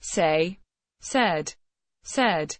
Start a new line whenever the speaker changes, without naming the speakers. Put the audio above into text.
say, said, said.